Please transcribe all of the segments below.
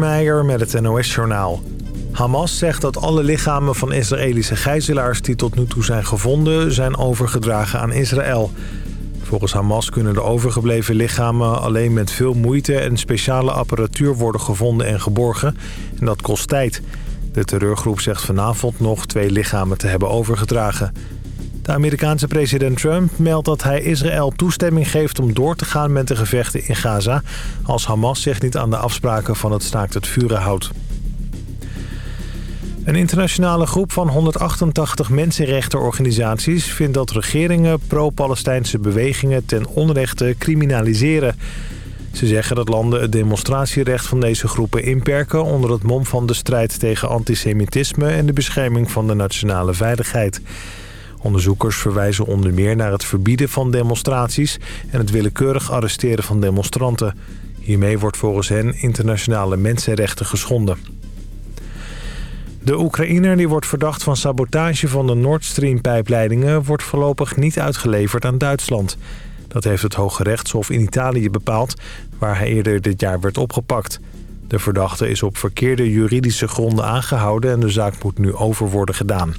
Kasper met het NOS-journaal. Hamas zegt dat alle lichamen van Israëlische gijzelaars die tot nu toe zijn gevonden... zijn overgedragen aan Israël. Volgens Hamas kunnen de overgebleven lichamen alleen met veel moeite... en speciale apparatuur worden gevonden en geborgen. En dat kost tijd. De terreurgroep zegt vanavond nog twee lichamen te hebben overgedragen. De Amerikaanse president Trump meldt dat hij Israël toestemming geeft om door te gaan met de gevechten in Gaza... als Hamas zich niet aan de afspraken van het staakt het vuren houdt. Een internationale groep van 188 mensenrechtenorganisaties vindt dat regeringen pro-Palestijnse bewegingen ten onrechte criminaliseren. Ze zeggen dat landen het demonstratierecht van deze groepen inperken onder het mom van de strijd tegen antisemitisme en de bescherming van de nationale veiligheid. Onderzoekers verwijzen onder meer naar het verbieden van demonstraties... en het willekeurig arresteren van demonstranten. Hiermee wordt volgens hen internationale mensenrechten geschonden. De Oekraïner die wordt verdacht van sabotage van de Nord Stream-pijpleidingen... wordt voorlopig niet uitgeleverd aan Duitsland. Dat heeft het Hoge Rechtshof in Italië bepaald... waar hij eerder dit jaar werd opgepakt. De verdachte is op verkeerde juridische gronden aangehouden... en de zaak moet nu over worden gedaan.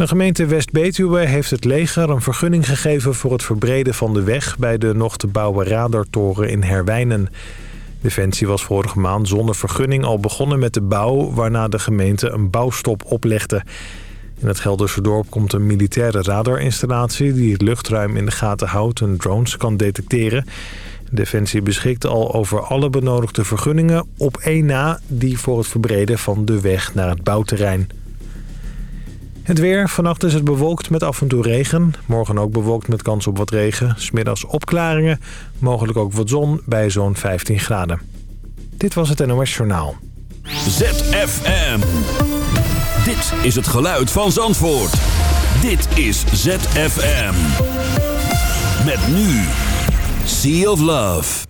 De gemeente West-Betuwe heeft het leger een vergunning gegeven... voor het verbreden van de weg bij de nog te bouwen radartoren in Herwijnen. Defensie was vorige maand zonder vergunning al begonnen met de bouw... waarna de gemeente een bouwstop oplegde. In het Gelderse dorp komt een militaire radarinstallatie... die het luchtruim in de gaten houdt en drones kan detecteren. Defensie beschikt al over alle benodigde vergunningen... op één na die voor het verbreden van de weg naar het bouwterrein. Het weer. Vannacht is het bewolkt met af en toe regen. Morgen ook bewolkt met kans op wat regen. Smiddags opklaringen. Mogelijk ook wat zon bij zo'n 15 graden. Dit was het NOS Journaal. ZFM. Dit is het geluid van Zandvoort. Dit is ZFM. Met nu. Sea of Love.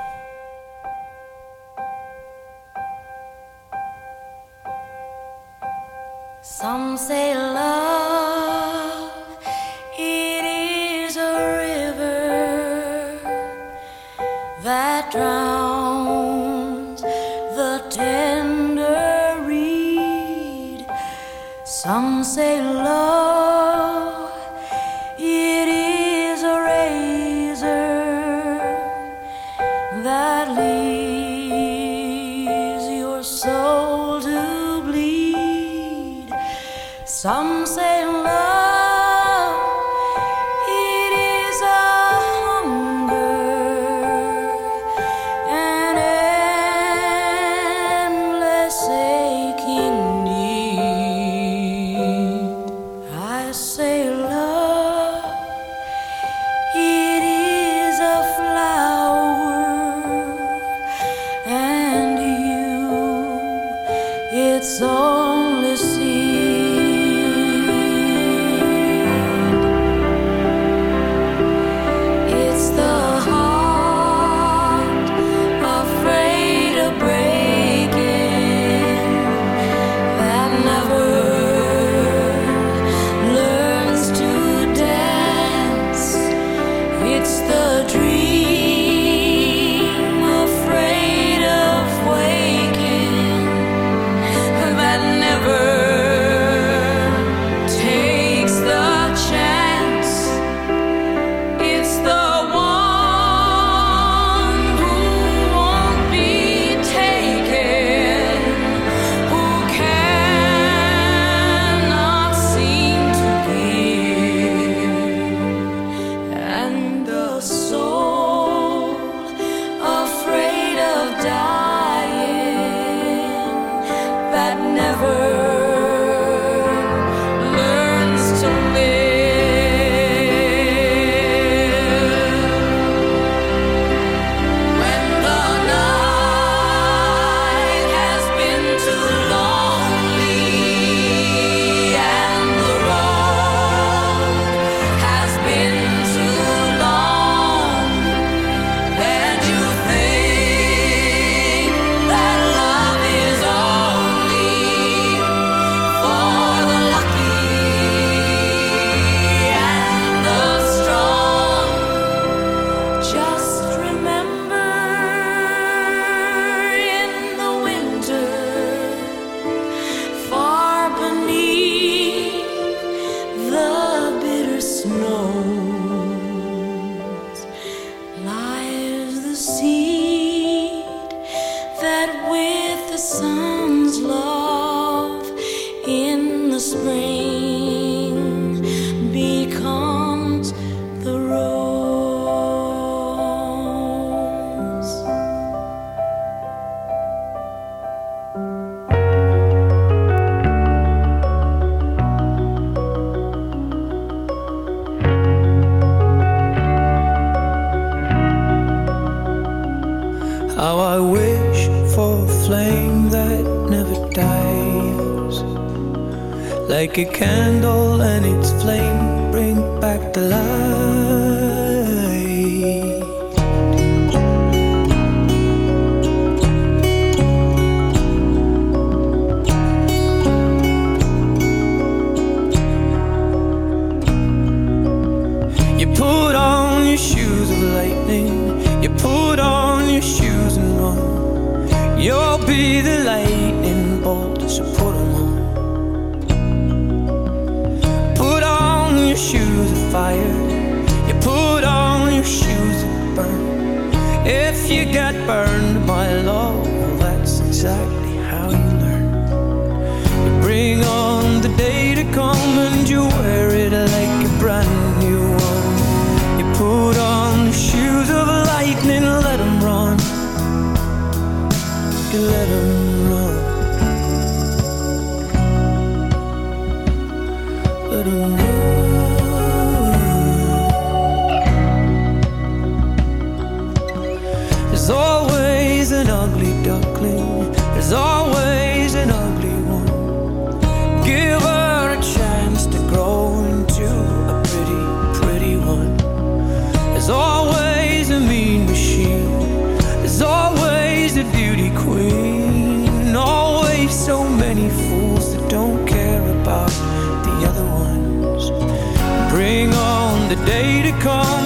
let him run. Let him run. made a call.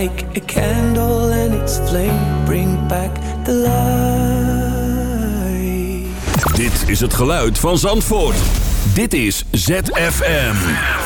like a candle and its flame bring back the light. Dit is het geluid van Zandvoort. Dit is ZFM.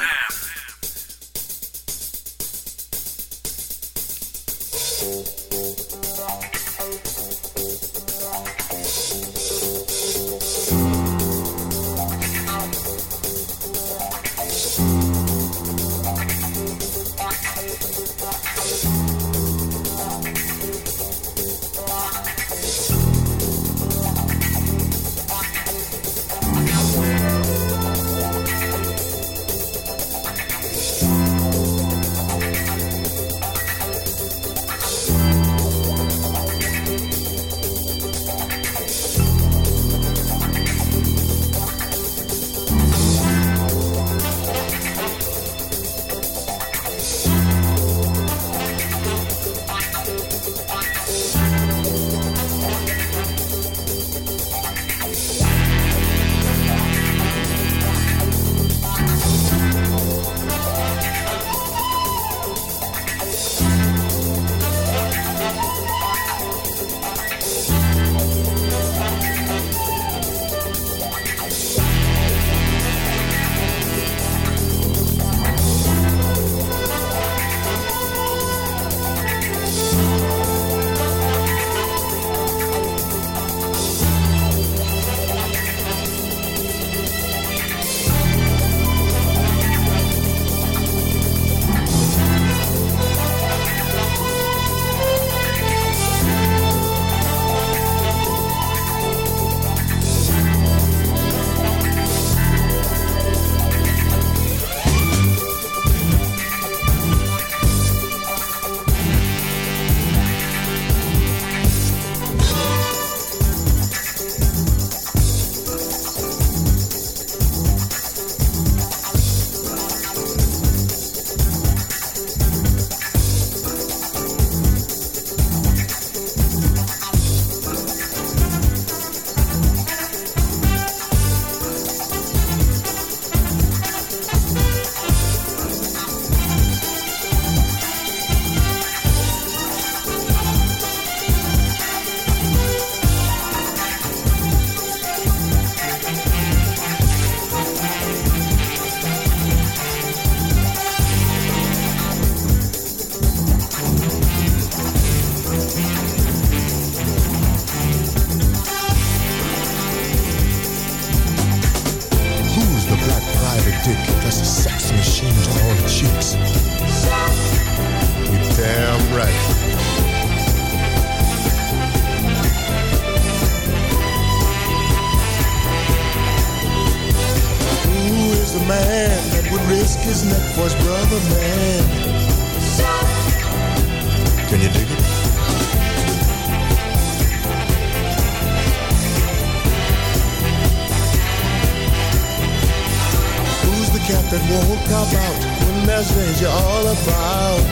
That won't cop out when there's danger all about?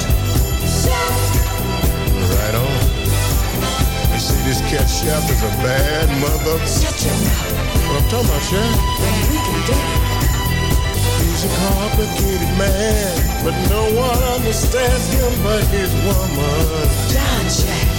Right on. You see, this cat chef is a bad mother. Shut your mouth. What I'm talking about, chef? Then we can do. He's a complicated man, but no one understands him but his woman. John Jack.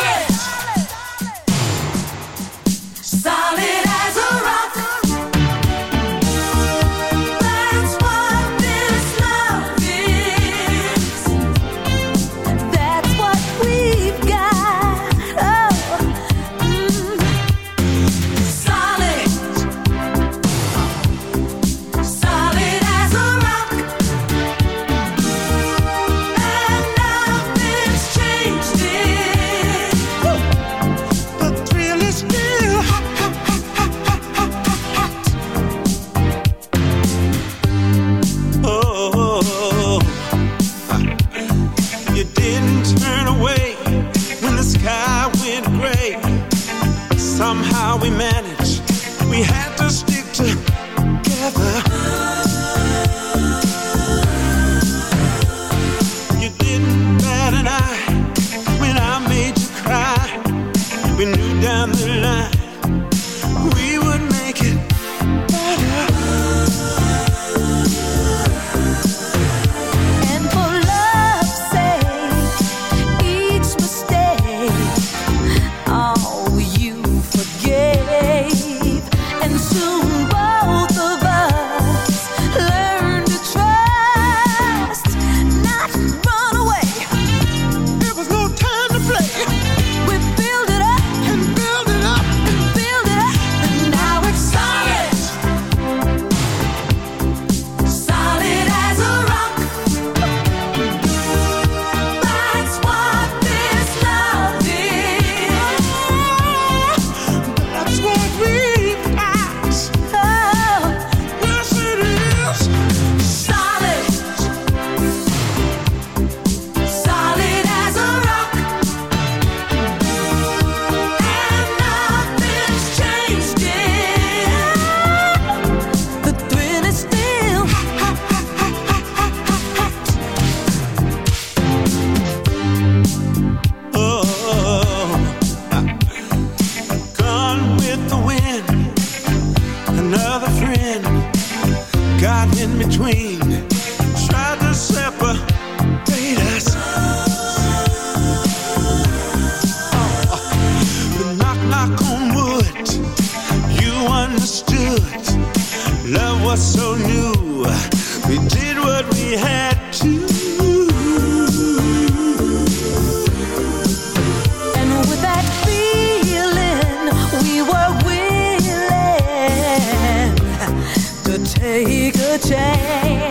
take a chance.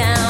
Down